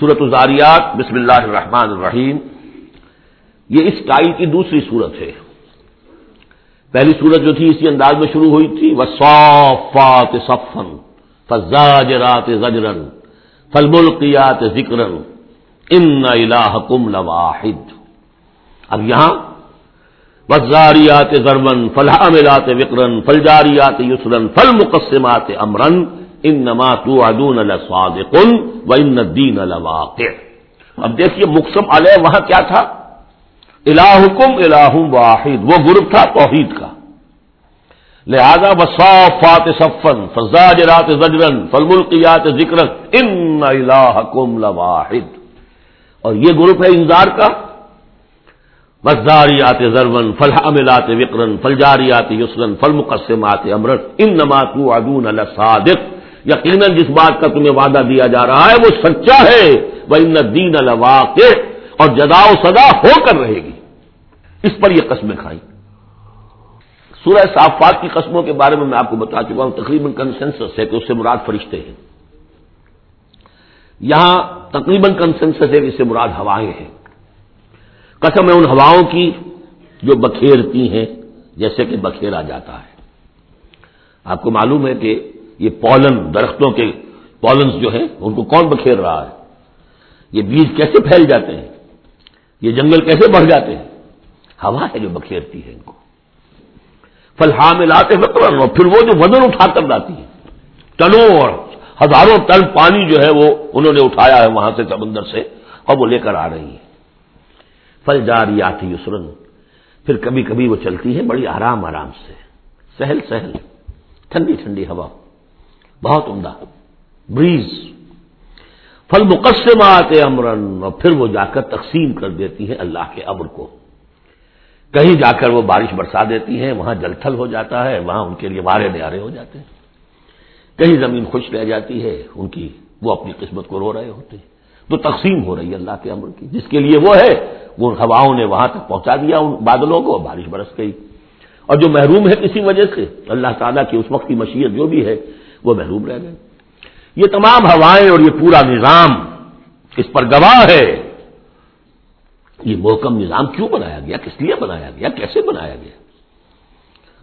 صورت الزاریات، بسم اللہ الرحمن الرحیم۔ یہ اس ٹائل کی دوسری صورت ہے۔ پہلی صورت جو تھی، اسی انداز میں شروع ہوئی تھی وہ صوفات صفن فزاجرات زجرن فلملقیات ذکرن ان الہکم لواحد۔ اب یہاں وزاریات ضربن فلحاملات وکرن فلجاریات یسرن فل مقصمات امرن ان نما تو ادون الصادقن و ان الدین الواقع اب دیکھیے مقصم علیہ وہاں کیا تھا؟ الہکم الہ واحد، وہ گروپ تھا توحید کا۔ لہذا وصافات صفن فزاجرات زجرن فالملقیات ذکرن ان الہکم لواحد۔ اور یہ گروپ ہے انذار کا۔ وزاریات زرون فلحاملات وکرن فلجاریات یسرن فل مقصمات امرن ان نما تو ادون الصادق یقیناً جس بات کا تمہیں وعدہ دیا جا رہا ہے وہ سچا ہے۔ وہ ان دین الواقع اور جدا و سدا ہو کر رہے گی۔ اس پر یہ قسمیں کھائیں۔ سورہ صافات کی قسموں کے بارے میں میں آپ کو بتا چکا ہوں۔ تقریباً کنسنسس ہے کہ اس سے مراد فرشتے ہیں۔ یہاں تقریباً کنسنسس ہے کہ اس سے مراد ہوائیں ہیں۔ قسم ہے ان ہواؤں کی جو بکھیرتی ہیں، جیسے کہ بکھیرا جاتا ہے۔ آپ کو معلوم ہے کہ یہ پولن درختوں کے پولنس جو ہیں، ان کو کون بکھیر رہا ہے؟ یہ بیج کیسے پھیل جاتے ہیں؟ یہ جنگل کیسے بڑھ جاتے ہیں؟ ہوا ہے جو بکھیرتی ہے ان کو۔ فلحا میں لاتے اور پھر وہ جو وزن اٹھا کر لاتی ہے ٹنوں اور ہزاروں ٹن پانی جو ہے وہ انہوں نے اٹھایا ہے وہاں سے سمندر سے، اور وہ لے کر آ رہی ہے فل جاری آتی یسرن، پھر کبھی کبھی وہ چلتی ہے بڑی آرام آرام سے۔ سہل سہل، ٹھنڈی ٹھنڈی ہوا۔ بہت عمدہ۔ بریز۔ پھل مقصمات امرن اور پھر وہ جا کر تقسیم کر دیتی ہے اللہ کے ابر کو۔ کہیں جا کر وہ بارش برسا دیتی ہیں، وہاں جل تھل ہو جاتا ہے، وہاں ان کے لیے وارے نیارے ہو جاتے ہیں۔ کہیں زمین خوش رہ جاتی ہے، ان کی وہ اپنی قسمت کو رو رہے ہوتے ہیں۔ تو تقسیم ہو رہی ہے اللہ کے امر کی۔ جس کے لیے وہ ہے، وہ ہواؤں نے وہاں تک پہنچا دیا ان بادلوں کو، بارش برس گئی۔ اور جو محروم ہے کسی وجہ سے، اللہ تعالیٰ کی اس وقت کی مشیت جو بھی ہے وہ محروم رہ گئے۔ یہ تمام ہوائیں اور یہ پورا نظام اس پر گواہ ہے؟ یہ محکم نظام کیوں بنایا گیا؟ کس لیے بنایا گیا؟ کیسے بنایا گیا؟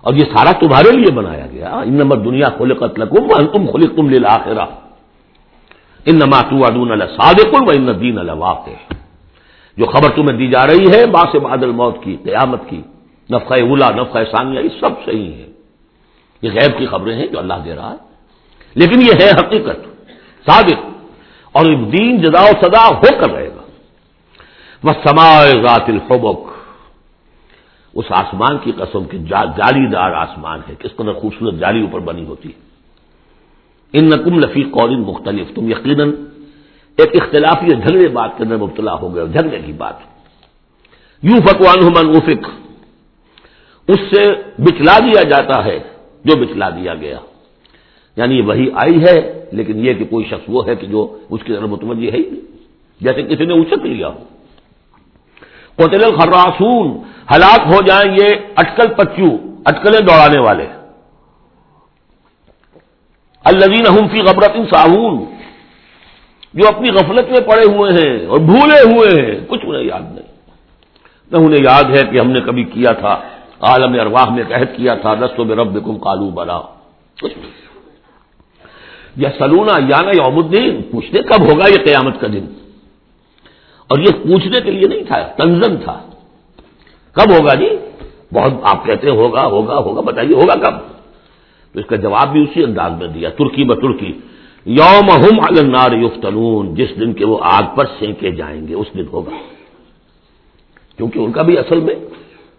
اور یہ سارا تمہارے لیے بنایا گیا۔ ان نمبر دنیا کھولے قتل تم کھولے تم لے لاخرا ان نما ادون صادق و ان دین الواقع جو خبر تمہیں دی جا رہی ہے باس بادل موت کی، قیامت کی نفقہ اولا نفقہ ثانیہ، یہ سب صحیح ہے یہ غیب کی خبریں ہیں جو اللہ دے رہا ہے۔ لیکن یہ ہے حقیقت، ثابت، اور دین جدا و سدا ہو کر رہے گا۔ وہ سمائے ذات الفبک اس آسمان کی قسم کے جالی دار آسمان ہے۔ کس قدر خوبصورت جالی اوپر بنی ہوتی۔ ہے ان نقم لفی قول مختلف۔ تم یقیناً ایک اختلافی جھگڑے بات کے اندر مبتلا ہو گئے جھگڑے کی بات۔ یوں فکوان من افک اس سے بچلا دیا جاتا ہے جو بچلا دیا گیا۔ یعنی وہی آئی ہے، لیکن یہ کہ کوئی شخص وہ ہے کہ جو اس کی طرف متوجہ ہے ہی نہیں، جیسے کسی نے اچک لیا ہو۔ کوتل الخراسون، ہلاک ہو جائیں یہ اٹکل پچو اٹکلیں دوڑانے والے۔ الزین فی غبرت صاحون جو اپنی غفلت میں پڑے ہوئے ہیں اور بھولے ہوئے ہیں، کچھ انہیں یاد نہیں۔ نہ انہیں یاد ہے کہ ہم نے کبھی کیا تھا، عالم ارواح میں قحط کیا تھا دستوں میں رب کم کالو بنا کچھ نہیں۔ یا سلونا یا نا یوم الدین؟ پوچھنے کب ہوگا یہ قیامت کا دن؟ اور یہ پوچھنے کے لیے نہیں تھا تنزن تھا۔ کب ہوگا جی؟ بہت آپ کہتے ہیں ہوگا ہوگا ہوگا، بتائیے ہوگا کب؟ تو اس کا جواب بھی اسی انداز میں دیا، ترکی ب ترکی۔ یوم ہم النار یفتنون، جس دن کے وہ آگ پر سینکے جائیں گے، اس دن ہوگا۔ کیونکہ ان کا بھی اصل میں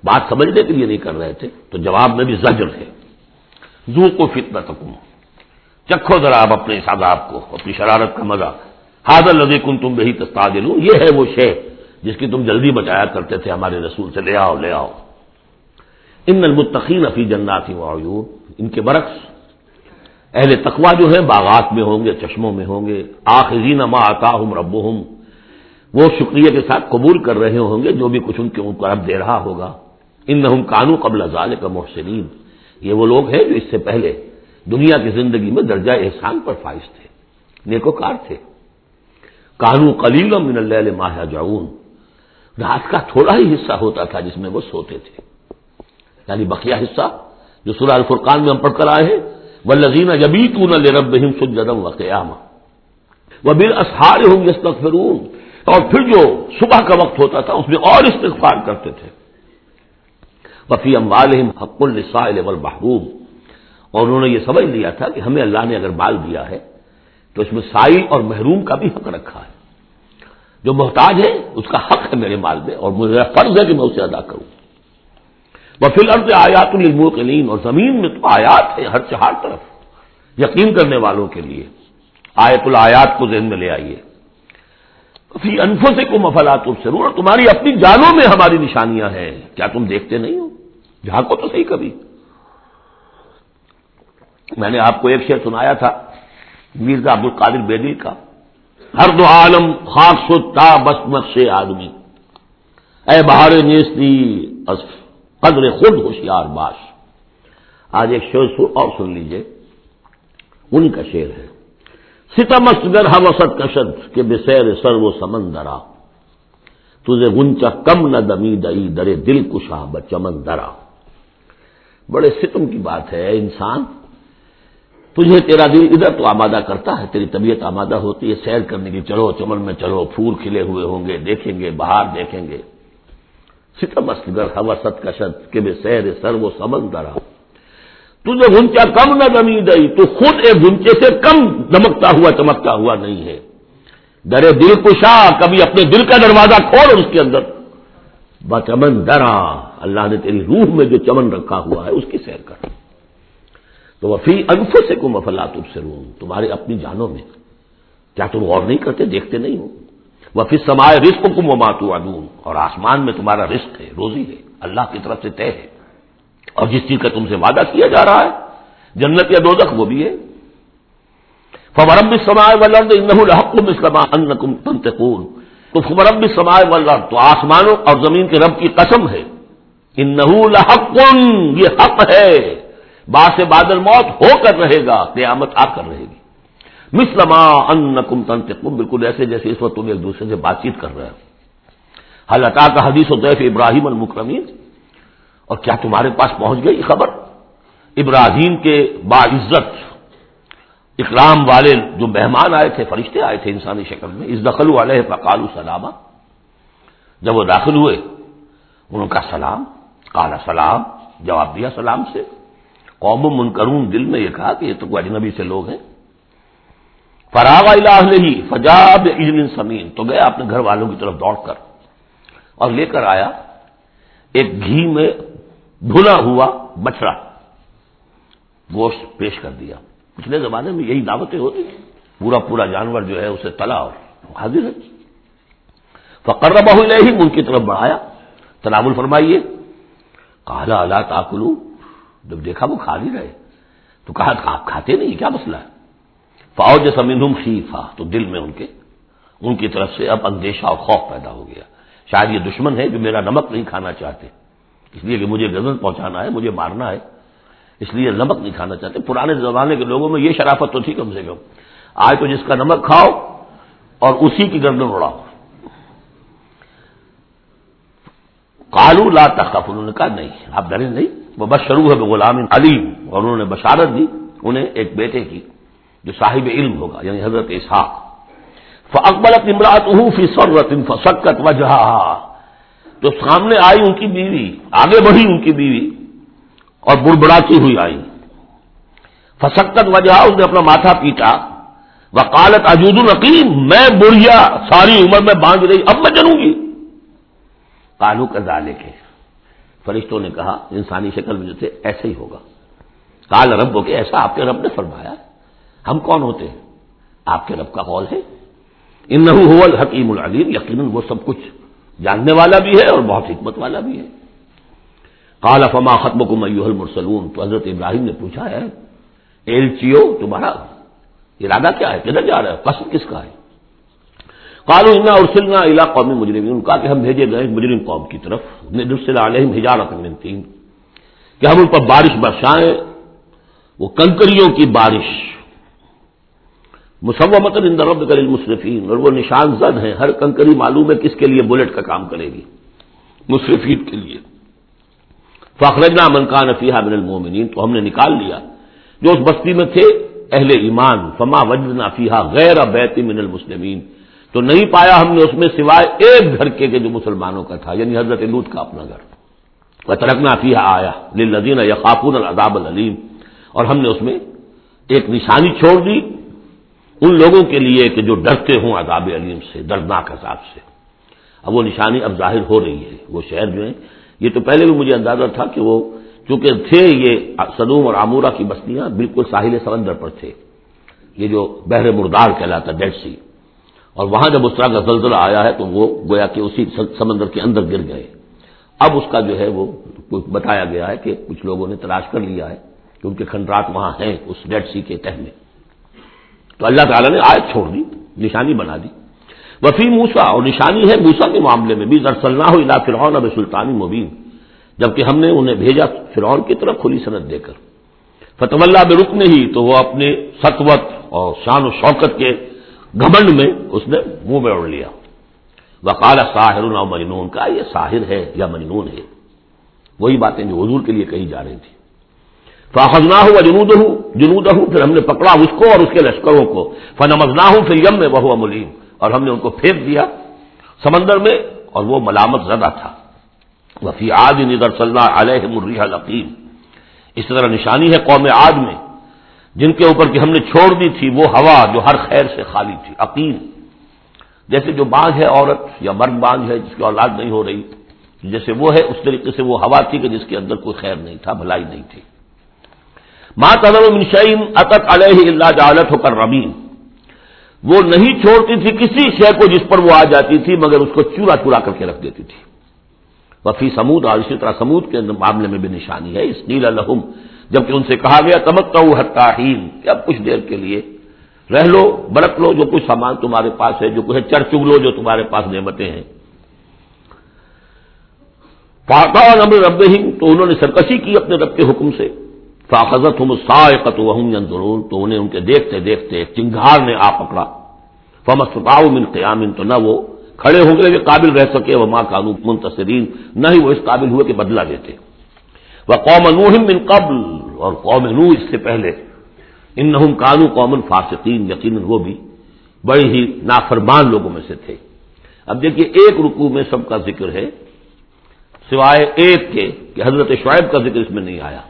بات سمجھنے کے لیے نہیں کر رہے تھے، تو جواب میں بھی زجر ہے۔ زو کو فتنا تکوں چکھو ذرا آپ اپنے اس عذاب کو، اپنی شرارت کا مزہ۔ حاضر لذی کن تم بہی تستا دلو یہ ہے وہ شے جس کی تم جلدی بچایا کرتے تھے ہمارے رسول سے، لے آؤ لے آؤ۔ ان المتقین فی جناتی معیوب ان کے برعکس، اہل تقوا جو ہے باغات میں ہوں گے، چشموں میں ہوں گے۔ آخرین ما آتا ہوں رب وہ شکریہ کے ساتھ قبول کر رہے ہوں گے، جو بھی کچھ ان کے اوپر اب دے رہا ہوگا۔ ان کانو قبل ازال کا محسنین یہ وہ لوگ ہیں جو اس سے پہلے دنیا کی زندگی میں درجہ احسان پر فائز تھے، نیکوکار تھے۔ کانو کلیل من اللہ ماہ جاؤن رات کا تھوڑا ہی حصہ ہوتا تھا جس میں وہ سوتے تھے۔ یعنی بقیہ حصہ جو سورہ الفرقان میں ہم پڑھ کر آئے ہیں وہ لذین جبی تون رب سجدم و قیام وہ بال اسہار ہوں گے اور پھر جو صبح کا وقت ہوتا تھا، اس میں اور استغفار کرتے تھے۔ وفی اموال حق السائل والمحروم۔ اور انہوں نے یہ سمجھ لیا تھا کہ ہمیں اللہ نے اگر مال دیا ہے تو اس میں سائل اور محروم کا بھی حق رکھا ہے۔ جو محتاج ہے، اس کا حق ہے میرے مال میں اور مجھے فرض ہے کہ میں اسے ادا کروں۔ وہ فی الحال آیات الموقلین اور زمین میں تو آیات ہے ہر چہار طرف، یقین کرنے والوں کے لیے۔ آیت الآیات کو ذہن میں لے آئیے۔ فی انفوں سے کو مفلات ضرور تمہاری اپنی جانوں میں ہماری نشانیاں ہیں۔ کیا تم دیکھتے نہیں ہو؟ جہاں کو تو صحیح کبھی۔ میں نے آپ کو ایک شعر سنایا تھا مرزا عبد القادر بیدل کا۔ ہر دو عالم خاک ستا بس سے آدمی۔ اے بہار نیستی قدر خود ہوشیار باش۔ آج ایک شعر اور سن لیجیے۔ ان کا شعر ہے۔ ستمست گر وسط کشد کے بسیر سر و سمندرا تجھے گنچا کم نہ دمی دئی، درے دل کشا بچمن درا۔ بڑے ستم کی بات ہے انسان تجھے تیرا دل ادھر تو آمادہ کرتا ہے، تیری طبیعت آمادہ ہوتی ہے، سیر کرنے کی چلو چمن میں چلو پھول کھلے ہوئے ہوں گے، دیکھیں گے باہر دیکھیں گے۔ ستم گر ہوا ست کشد کے بے سیر، سر وہ سمندرا تجھے گنچا کم نہ دمی دئی، تو خود ایک گنچے سے کم دمکتا ہوا، چمکتا ہوا نہیں ہے۔ درے دل کشا، کبھی اپنے دل کا دروازہ کھول اس کے اندر۔ بچمن درا، اللہ نے تیری روح میں جو چمن رکھا ہوا ہے، اس کی سیر کر۔ تو وہ فی انف سے کو مفلا تم سے روم تمہارے اپنی جانوں میں۔ کیا تم غور نہیں کرتے؟ دیکھتے نہیں ہو۔ وہ پھر سمائے رسک کو ماتو ادون اور آسمان میں تمہارا رسک ہے، روزی ہے، اللہ کی طرف سے طے ہے۔ اور جس چیز کا تم سے وعدہ کیا جا رہا ہے، جنت یا دوزخ، وہ بھی ہے۔ فورم بھی سمائے ولرد الحکم اسلام ان کم تنتقون۔ تو فمرم بھی سمائے ولرد تو آسمانوں اور زمین کے رب کی قسم ہے۔ ان لحق، یہ حق ہے۔ باس بادل موت ہو کر رہے گا، قیامت آ کر رہے گی۔ مسلما ان کم تنتقم بالکل ایسے جیسے اس وقت تم ایک دوسرے سے بات چیت کر رہے ہو۔ حلتا کا حدیث و طیف ابراہیم المکرمین؟ اور کیا تمہارے پاس پہنچ گئی خبر؟ ابراہیم کے باعزت اکرام والے جو مہمان آئے تھے، فرشتے آئے تھے انسانی شکل میں اس دخل والے فقال سلامہ جب وہ داخل ہوئے ان کا سلام۔ کالا سلام۔ جواب دیا، سلام سے۔ قوم منکرون دل میں یہ کہا کہ یہ تو کوئی اجنبی سے لوگ ہیں۔ فراغ الہ نہیں فجاب سمین، تو گیا اپنے گھر والوں کی طرف دوڑ کر۔ اور لے کر آیا، ایک گھی میں بھنا ہوا بچڑا گوشت پیش کر دیا۔ پچھلے زمانے میں یہی دعوتیں ہوتی پورا پورا جانور جو ہے اسے تلا اور حاضر ہے۔ فقر بہو ہی ان کی طرف بڑھایا۔ تنابل فرمائیے۔ کالا اللہ تاکلو۔ جب دیکھا وہ کھا نہیں رہے تو کہا آپ کھاتے نہیں، کیا مسئلہ ہے؟ فوج سمین خیفا تو دل میں ان کے، ان کی طرف سے اب اندیشہ اور خوف پیدا ہو گیا۔ شاید یہ دشمن ہے جو میرا نمک نہیں کھانا چاہتے۔ اس لیے کہ مجھے غزل پہنچانا ہے، مجھے مارنا ہے۔ اس لیے نمک نہیں کھانا چاہتے۔ پرانے زمانے کے لوگوں میں یہ شرافت تو تھی کم سے کم۔ آج تو جس کا نمک کھاؤ اور اسی کی گردن اڑاؤ۔ کالو لا تخف، انہوں نے کہا، نہیں، آپ ڈرے نہیں۔ وہ بس شروع ہے غلام علیم، اور انہوں نے بشارت دی، انہیں ایک بیٹے کی، جو صاحب علم ہوگا یعنی حضرت اسحاق۔ اکبر امراط فی سرت فسکت وجہ تو سامنے آئی ان کی بیوی، آگے بڑھی ان کی بیوی، اور بڑبڑاتی ہوئی آئی۔ فسکت وجہ اس نے اپنا ماتھا پیٹا۔ وکالت اجود الرقیم میں بڑھیا، ساری عمر میں باندھ رہی اب میں جنوں گی۔ کالو کا ڈالے کے فرشتوں نے کہا، انسانی شکل میں جو تھے، ایسے ہی ہوگا۔ کال رب ہو کے ایسا آپ کے رب نے فرمایا، ہم کون ہوتے ہیں؟ آپ کے رب کا قول ہے۔ ان الحکیم العلیم، یقیناً وہ سب کچھ جاننے والا بھی ہے اور بہت حکمت والا بھی ہے۔ کالا فما ختم کو میو المرسلون؟ تو حضرت ابراہیم نے پوچھا ہے ایل چیو، تمہارا ارادہ کیا ہے؟ کدھر جا رہا ہے؟ قسم کس کا ہے؟ کالو انا ارسلنا الا قومی مجرم ان کا کہ ہم بھیجے گئے مجرم قوم کی طرف. علیہم ہجارت من تین. کہ ہم ان پر بارش برسائیں. وہ کنکریوں کی بارش. مسمت رب کر مصرفین اور وہ نشان زد ہیں. ہر کنکری معلوم ہے کس کے لیے بلٹ کا کام کرے گی. مصرفین کے لیے. فخرجنا منکان فیحہ من المومنین تو ہم نے نکال لیا. جو اس بستی میں تھے، اہل ایمان. فما وجدنا فیحا غیر بیت من المسلمین. تو نہیں پایا ہم نے اس میں سوائے ایک گھر کے جو مسلمانوں کا تھا یعنی حضرت لوت کا اپنا گھر۔ وہ ترکنا فیحا آیا لدین یقافون العذاب العلیم اور ہم نے اس میں ایک نشانی چھوڑ دی ان لوگوں کے لیے کہ جو ڈرتے ہوں عذاب علیم سے، دردناک عذاب سے۔ اب وہ نشانی اب ظاہر ہو رہی ہے۔ وہ شہر جو ہیں یہ تو پہلے بھی مجھے اندازہ تھا کہ وہ چونکہ تھے یہ سدوم اور آمورا کی بستیاں بالکل ساحل سمندر پر تھے۔ یہ جو بحر مردار کہلاتا، ڈیڈ سی۔ اور وہاں جب اس طرح کا زلزلہ آیا ہے تو وہ گویا کہ اسی سمندر کے اندر گر گئے۔ اب اس کا جو ہے وہ بتایا گیا ہے کہ کچھ لوگوں نے تلاش کر لیا ہے کہ ان کے کھنڈرات وہاں ہیں اس ڈیڈ سی کے تہ میں۔ تو اللہ تعالیٰ نے آیت چھوڑ دی، نشانی بنا دی۔ وفی موسا اور نشانی ہے موسا کے معاملے میں بھی۔ درسلنا ہو الا فرعون اب سلطانی مبین۔ جبکہ ہم نے انہیں بھیجا فرعون کی طرف کھلی صنعت دے کر۔ فتح اللہ میں رکنے ہی تو وہ اپنے سطوت اور شان و شوکت کے گھمنڈ میں اس نے منہ میں اڑ لیا۔ وقال ساحر مجنون کا یہ ساحر ہے یا مجنون ہے؟ وہی باتیں جو حضور کے لیے کہی جا رہی تھی فاخذنا ہوں جنود ہوں جنود ہوں پھر ہم نے پکڑا اس کو اور اس کے لشکروں کو۔ فنمزنا ہوں پھر یم میں بہو ملیم، اور ہم نے ان کو پھینک دیا سمندر میں، اور وہ ملامت زدہ تھا۔ وفی آج ندر صلی اللہ علیہ مرریح العقیم۔ اس طرح نشانی ہے قوم آج میں۔ جن کے اوپر کہ ہم نے چھوڑ دی تھی وہ ہوا جو ہر خیر سے خالی تھی، عقیم۔ جیسے جو بانج ہے عورت یا مرد بانج ہے جس کی اولاد نہیں ہو رہی، جیسے وہ ہے، اس طریقے سے وہ ہوا تھی کہ جس کے اندر کوئی خیر نہیں تھا، بھلائی نہیں تھی۔ ماں تدر منشین اطت علیہ اللہ جالت ہو کر ربین وہ نہیں چھوڑتی تھی کسی شے کو جس پر وہ آ جاتی تھی، مگر اس کو چورا چورا کر کے رکھ دیتی تھی۔ وفی سمود اور اسی طرح سمود کے معاملے میں بھی نشانی ہے۔ اس نیل الحم جبکہ ان سے کہا گیا تمکتا حتاہین، کہ اب کچھ دیر کے لیے رہ لو، برت لو جو کچھ سامان تمہارے پاس ہے، جو کچھ چر چگ لو جو تمہارے پاس نعمتیں ہیں۔ فاقا نمر رب تو انہوں نے سرکشی کی اپنے رب کے حکم سے۔ فاخذت ہوں سائقت وہم ضرور تو انہیں ان کے دیکھتے دیکھتے ایک چنگار نے آ پکڑا۔ فمستاؤ من قیام تو نہ وہ کھڑے ہو گئے کہ قابل رہ سکے وہ ماں کانو منتصرین، نہ ہی وہ اس قابل ہوئے کہ بدلا دیتے۔ وہ قوم نوح من قبل اور قوم نو اس سے پہلے ان کانو قوم فاسقین یقین وہ بھی بڑی ہی نافرمان لوگوں میں سے تھے۔ اب دیکھیے، ایک رکوع میں سب کا ذکر ہے، سوائے ایک کے کہ حضرت شعیب کا ذکر اس میں نہیں آیا۔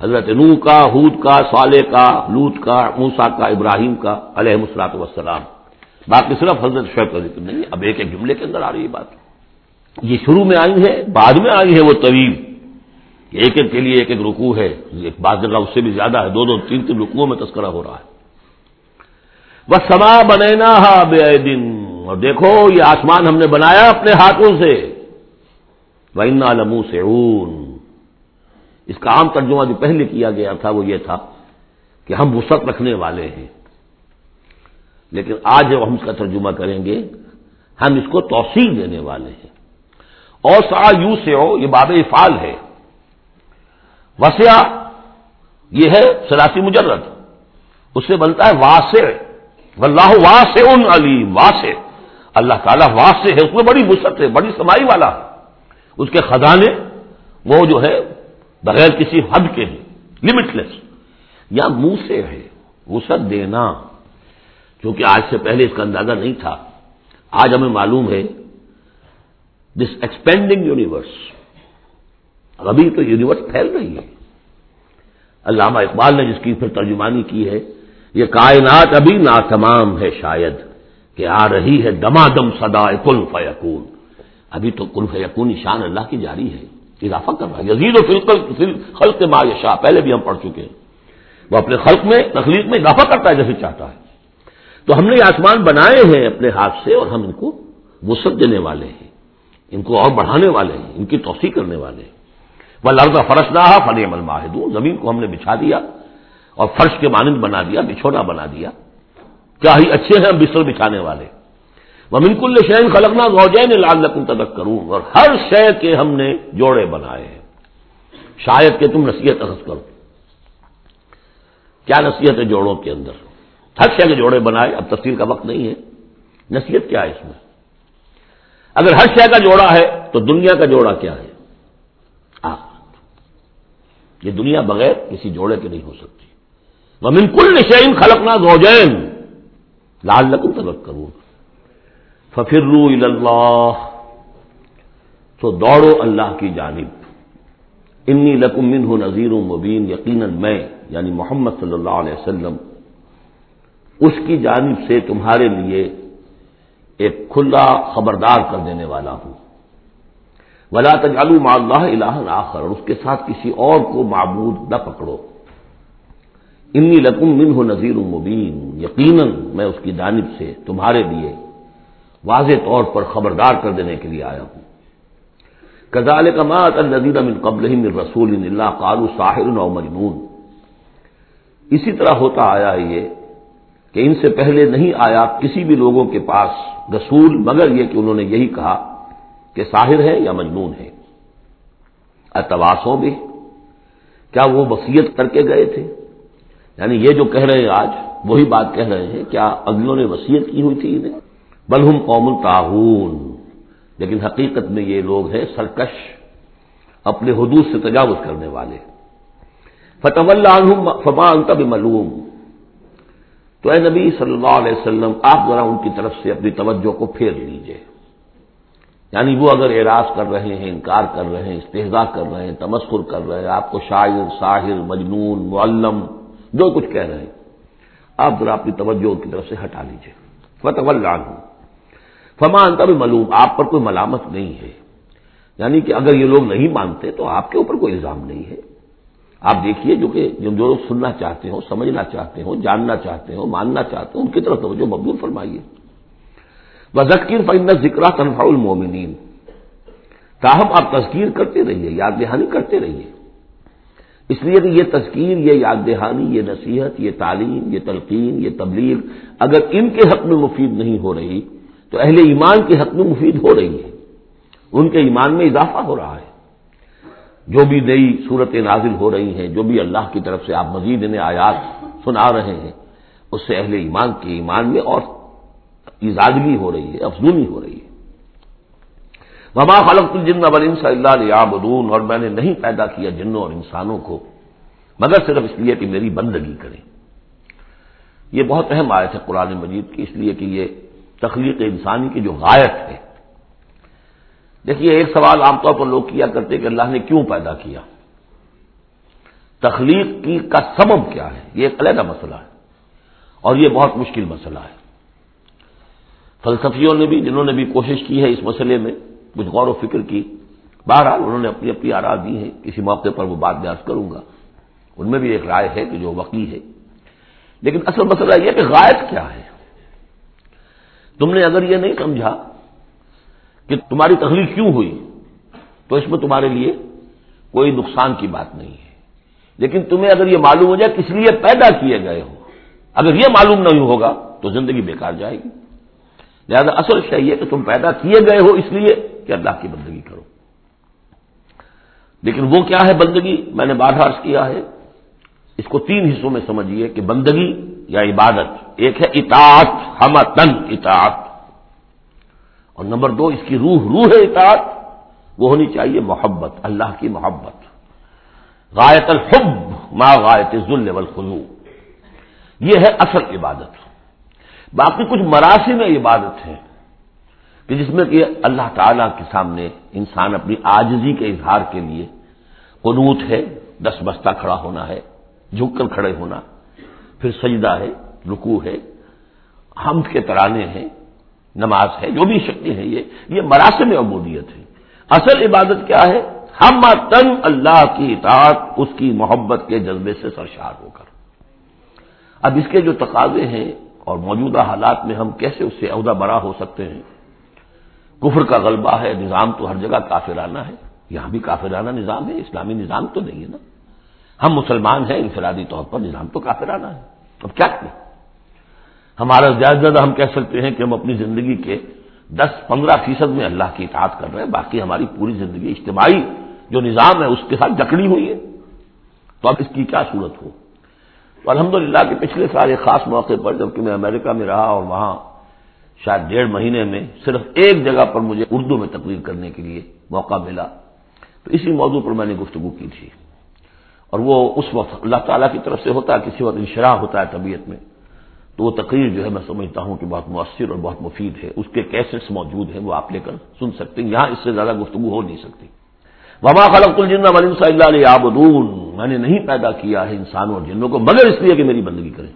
حضرت نو کا حود کا، صالح کا لوت کا موسا کا، ابراہیم کا، علیہ مسلاط وسلام باقی صرف حضرت شعیب کا ذکر نہیں، اب ایک ایک جملے کے اندر آ رہی ہے بات۔ یہ شروع میں آئی ہے، بعد میں آئی ہے وہ طویل۔ ایک ایک کے لیے ایک ایک رکوع ہے، ایک بات جگہ اس سے بھی زیادہ ہے، دو دو تین تین رکوعوں میں تذکرہ ہو رہا ہے۔ وہ سما بنینا بے دن اور دیکھو، یہ آسمان ہم نے بنایا اپنے ہاتھوں سے۔ وینا لمو سے اس کا عام ترجمہ جو پہلے کیا گیا تھا، وہ یہ تھا کہ ہم وسط رکھنے والے ہیں۔ لیکن آج جب ہم اس کا ترجمہ کریں گے، ہم اس کو توسیع دینے والے ہیں۔ اور سا یو سے ہو یہ باب افعال ہے۔ وسیا یہ ہے سلاسی مجرد۔ اس سے بنتا ہے واسع۔ واللہ واسع ان علیم، واسع۔ اللہ تعالیٰ واسع ہے، اس میں بڑی وسط ہے، بڑی سمائی والا ہے۔ اس کے خزانے وہ جو ہے بغیر کسی حد کے ہیں لمٹ لیس یا منہ سے ہے، وسعت دینا۔ کیونکہ آج سے پہلے اس کا اندازہ نہیں تھا، آج ہمیں معلوم ہے۔ دس ایکسپینڈنگ یونیورس ابھی تو یونیورس پھیل رہی ہے۔ علامہ اقبال نے جس کی پھر ترجمانی کی ہے، یہ کائنات ابھی ناتمام ہے شاید، کہ آ رہی ہے دما دم سدا کل فیقون ابھی تو کل فیقون شان اللہ کی جاری ہے، اضافہ کر رہا ہے۔ یزید و خلق ما شاہ پہلے بھی ہم پڑھ چکے ہیں۔ وہ اپنے خلق میں، تخلیق میں اضافہ کرتا ہے جیسے چاہتا ہے۔ تو ہم نے یہ آسمان بنائے ہیں اپنے ہاتھ سے اور ہم ان کو وسط دینے والے ہیں۔ ان کو اور بڑھانے والے ہیں، ان کی توسیع کرنے والے ہیں۔ وہ لرزہ فرش نہ فن عمل زمین کو ہم نے بچھا دیا اور فرش کے مانند بنا دیا، بچھونا بنا دیا۔ کیا ہی اچھے ہیں ہم بستر بچھانے والے۔ وہ بالکل شہن خلقنا غوجین لال نقل تدک کروں اور ہر شے کے ہم نے جوڑے بنائے ہیں۔ شاید کہ تم نصیحت اخذ کرو۔ کیا نصیحت ہے جوڑوں کے اندر؟ ہر شے کے جوڑے بنائے، اب تفصیل کا وقت نہیں ہے۔ نصیحت کیا ہے اس میں؟ اگر ہر شے کا جوڑا ہے تو دنیا کا جوڑا کیا ہے؟ یہ دنیا بغیر کسی جوڑے کے نہیں ہو سکتی۔ وہ بالکل نشین خلقنا زوجین لال لکم تلق کروں ففر اللہ تو دوڑو اللہ کی جانب۔ انی لکم من ہوں نذیر مبین یقیناً میں یعنی محمد صلی اللہ علیہ وسلم، اس کی جانب سے تمہارے لیے ایک کھلا خبردار کر دینے والا ہوں۔ ولا تجالو مع اللہ الہ آخر اور اس کے ساتھ کسی اور کو معبود نہ پکڑو۔ انی لکم من ہو نذیر مبین یقیناً میں اس کی جانب سے تمہارے لیے واضح طور پر خبردار کر دینے کے لیے آیا ہوں۔ کزال کمات النزیر من قبل من رسول اللہ قالو ساحر او مجنون۔ اسی طرح ہوتا آیا یہ کہ ان سے پہلے نہیں آیا کسی بھی لوگوں کے پاس رسول، مگر یہ کہ انہوں نے یہی کہا کہ ساحر ہے یا مجنون ہے۔ اتواسوں بھی کیا وہ وسیعت کر کے گئے تھے؟ یعنی یہ جو کہہ رہے ہیں آج، وہی بات کہہ رہے ہیں، کیا اگلوں نے وسیعت کی ہوئی تھی انہیں؟ بلہم قوم الطاہون لیکن حقیقت میں یہ لوگ ہیں سرکش، اپنے حدود سے تجاوز کرنے والے۔ فتح اللہ فما انتب معلوم تو اے نبی صلی اللہ علیہ وسلم، آپ ذرا ان کی طرف سے اپنی توجہ کو پھیر لیجیے۔ یعنی وہ اگر اعراض کر رہے ہیں، انکار کر رہے ہیں استحضا کر رہے ہیں تمسکر کر رہے ہیں، آپ کو شاعر، ساحر، مجنون، معلم، جو کچھ کہہ رہے ہیں، آپ ذرا اپنی توجہ کی طرف سے ہٹا لیجیے فتح اللہ فما انتا بھی معلوم آپ پر کوئی ملامت نہیں ہے۔ یعنی کہ اگر یہ لوگ نہیں مانتے تو آپ کے اوپر کوئی الزام نہیں ہے۔ آپ دیکھیے جو کہ جو لوگ سننا چاہتے ہو سمجھنا چاہتے ہو جاننا چاہتے ہو ماننا چاہتے ہو ان کی طرف توجہ مبدول فرمائیے۔ ذکیر فن ذکر تنفع المومنین تاہم آپ تذکیر کرتے رہیے، یاد دہانی کرتے رہیے۔ اس لیے کہ یہ تذکیر، یہ یاد دہانی، یہ نصیحت، یہ تعلیم، یہ تلقین، یہ تبلیغ، اگر ان کے حق میں مفید نہیں ہو رہی، تو اہل ایمان کے حق میں مفید ہو رہی ہے۔ ان کے ایمان میں اضافہ ہو رہا ہے۔ جو بھی نئی صورت نازل ہو رہی ہیں، جو بھی اللہ کی طرف سے آپ مزید انہیں آیات سنا رہے ہیں، اس سے اہل ایمان کے ایمان میں اور ایزادگی ہو رہی ہے، افزونی ہو رہی ہے۔ وما خلق الجن ابل صلی اللہ علیہ اور میں نے نہیں پیدا کیا جنوں اور انسانوں کو، مگر صرف اس لیے کہ میری بندگی کریں۔ یہ بہت اہم آیت ہے قرآن مجید کی، اس لیے کہ یہ تخلیق انسانی کی جو غائط ہے۔ دیکھیے، ایک سوال عام طور پر لوگ کیا کرتے کہ اللہ نے کیوں پیدا کیا؟ تخلیق کی کا سبب کیا ہے؟ یہ ایک علیحدہ مسئلہ ہے اور یہ بہت مشکل مسئلہ ہے۔ فلسفیوں نے بھی جنہوں نے بھی کوشش کی ہے اس مسئلے میں، کچھ غور و فکر کی۔ بہرحال انہوں نے اپنی اپنی آرا دی ہے کسی موقع پر وہ بات بیاض کروں گا۔ ان میں بھی ایک رائے ہے کہ جو وقی ہے۔ لیکن اصل مسئلہ یہ کہ غائب کیا ہے۔ تم نے اگر یہ نہیں سمجھا کہ تمہاری تخلیق کیوں ہوئی، تو اس میں تمہارے لیے کوئی نقصان کی بات نہیں ہے۔ لیکن تمہیں اگر یہ معلوم ہو جائے کس لیے پیدا کیے گئے ہو، اگر یہ معلوم نہیں ہوگا تو زندگی بیکار جائے گی۔ لہذا اصل چاہیے کہ تم پیدا کیے گئے ہو اس لیے کہ اللہ کی بندگی کرو۔ لیکن وہ کیا ہے بندگی؟ میں نے بادھاس کیا ہے۔ اس کو تین حصوں میں سمجھیے کہ بندگی یا عبادت۔ ایک ہے اطاعت ہم تن اطاعت۔ اور نمبر دو، اس کی روح روح ہے اطاعت۔ وہ ہونی چاہیے محبت، اللہ کی محبت۔ غایت الحب ما غایت ذل والخلو یہ ہے اصل عبادت۔ باقی کچھ مراسم عبادت ہیں کہ جس میں کہ اللہ تعالی کے سامنے انسان اپنی آجزی کے اظہار کے لیے قنوت ہے، دس بستہ کھڑا ہونا ہے جھک کر کھڑے ہونا، پھر سجدہ ہے رکو ہے، حمد کے ترانے ہیں، نماز ہے، جو بھی شکتی ہے یہ یہ مراسم عبودیت ہے اصل عبادت کیا ہے؟ ہم تن اللہ کی اطاعت، اس کی محبت کے جذبے سے سرشار ہو کر۔ اب اس کے جو تقاضے ہیں اور موجودہ حالات میں ہم کیسے اس سے عہدہ برا ہو سکتے ہیں؟ کفر کا غلبہ ہے، نظام تو ہر جگہ کافرانہ ہے۔ یہاں بھی کافرانہ نظام ہے، اسلامی نظام تو نہیں ہے نا۔ ہم مسلمان ہیں، انفرادی طور پر نظام تو کافرانہ ہے۔ اب کیا کریں؟ ہمارا زیادہ زیادہ ہم کہہ سکتے ہیں کہ ہم اپنی زندگی کے دس پندرہ فیصد میں اللہ کی اطاعت کر رہے ہیں، باقی ہماری پوری زندگی اجتماعی جو نظام ہے، اس کے ساتھ جکڑی ہوئی ہے۔ تو اب اس کی کیا صورت ہو؟ تو الحمد للہ کے پچھلے سال ایک خاص موقع پر جبکہ میں امریکہ میں رہا اور وہاں شاید ڈیڑھ مہینے میں صرف ایک جگہ پر مجھے اردو میں تقریر کرنے کے لیے موقع ملا، تو اسی موضوع پر میں نے گفتگو کی تھی۔ اور وہ اس وقت اللہ تعالیٰ کی طرف سے ہوتا ہے، کسی وقت انشراح ہوتا ہے طبیعت میں۔ تو وہ تقریر جو ہے میں سمجھتا ہوں کہ بہت مؤثر اور بہت مفید ہے۔ اس کے کیسٹس موجود ہیں، وہ آپ لے کر سن سکتے ہیں۔ یہاں اس سے زیادہ گفتگو ہو نہیں سکتی۔ وما خلق الجن ولیم صلی اللہ علیہ آبدون میں نے نہیں پیدا کیا ہے انسانوں اور جنوں کو، مگر اس لیے کہ میری بندگی کریں۔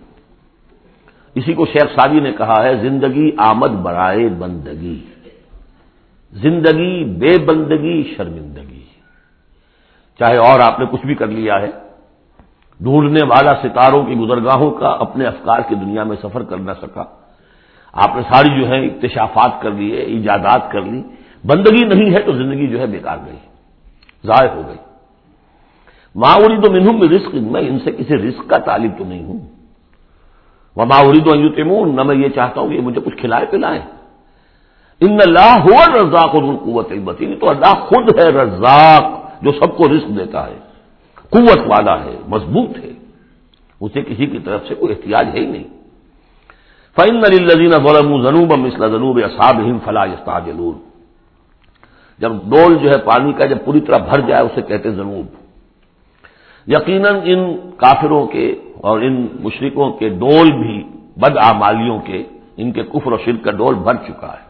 اسی کو شیخ سادی نے کہا ہے، زندگی آمد برائے بندگی۔ زندگی بے بندگی، شرمندگی۔ چاہے اور آپ نے کچھ بھی کر لیا ہے، ڈھونڈنے والا ستاروں کی گزرگاہوں کا، اپنے افکار کی دنیا میں سفر کر نہ سکا۔ آپ نے ساری جو ہے، اکتشافات کر لیے، ایجادات کر لی۔ بندگی نہیں ہے تو زندگی جو ہے بیکار گئی۔ ضائع ہو گئی۔ ماوری تو منہوں میں رسک میں ان سے کسی رسک کا طالب تو نہیں ہوں۔ وہ ماوری تو تیمون نہ میں یہ چاہتا ہوں کہ مجھے کچھ کھلائے پلائیں۔ ان اللہ ہوا رزاق اور قوت المتین تو اللہ خود ہے رزاق جو سب کو رزق دیتا ہے۔ قوت والا ہے، مضبوط ہے۔ اسے کسی کی طرف سے کوئی احتیاط ہے ہی نہیں۔ فن الزین غلم جنوب مسل جنوب اصاب فلاح استاجلون جب ڈول جو ہے پانی کا جب پوری طرح بھر جائے اسے کہتے جنوب یقیناً ان کافروں کے اور ان مشرقوں کے ڈول بھی بد آمالیوں کے ان کے کفر و شرک کا ڈول بھر چکا ہے۔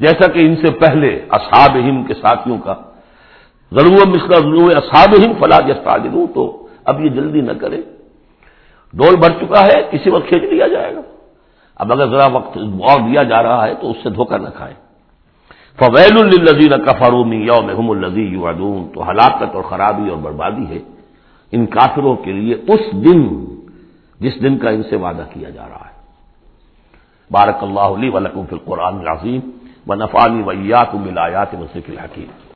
جیسا کہ ان سے پہلے اصحاب ہند کے ساتھیوں کا ضرور مسئلہ ضرور اصحاب ہند فلاح استاد تو اب یہ جلدی نہ کرے ڈول بھر چکا ہے، کسی وقت کھینچ لیا جائے گا۔ اب اگر ذرا وقت اور دیا جا رہا ہے تو اس سے دھوکہ نہ کھائیں۔ فویل الزین کفرومی یوم الزی یو تو ہلاکت اور خرابی اور بربادی ہے۔ ان کافروں کے لیے اس دن، جس دن کا ان سے وعدہ کیا جا رہا ہے۔ بارک اللہ علی ولکم فی القرآن العظیم و نفانی ویات ملایات وسیف الحکیم۔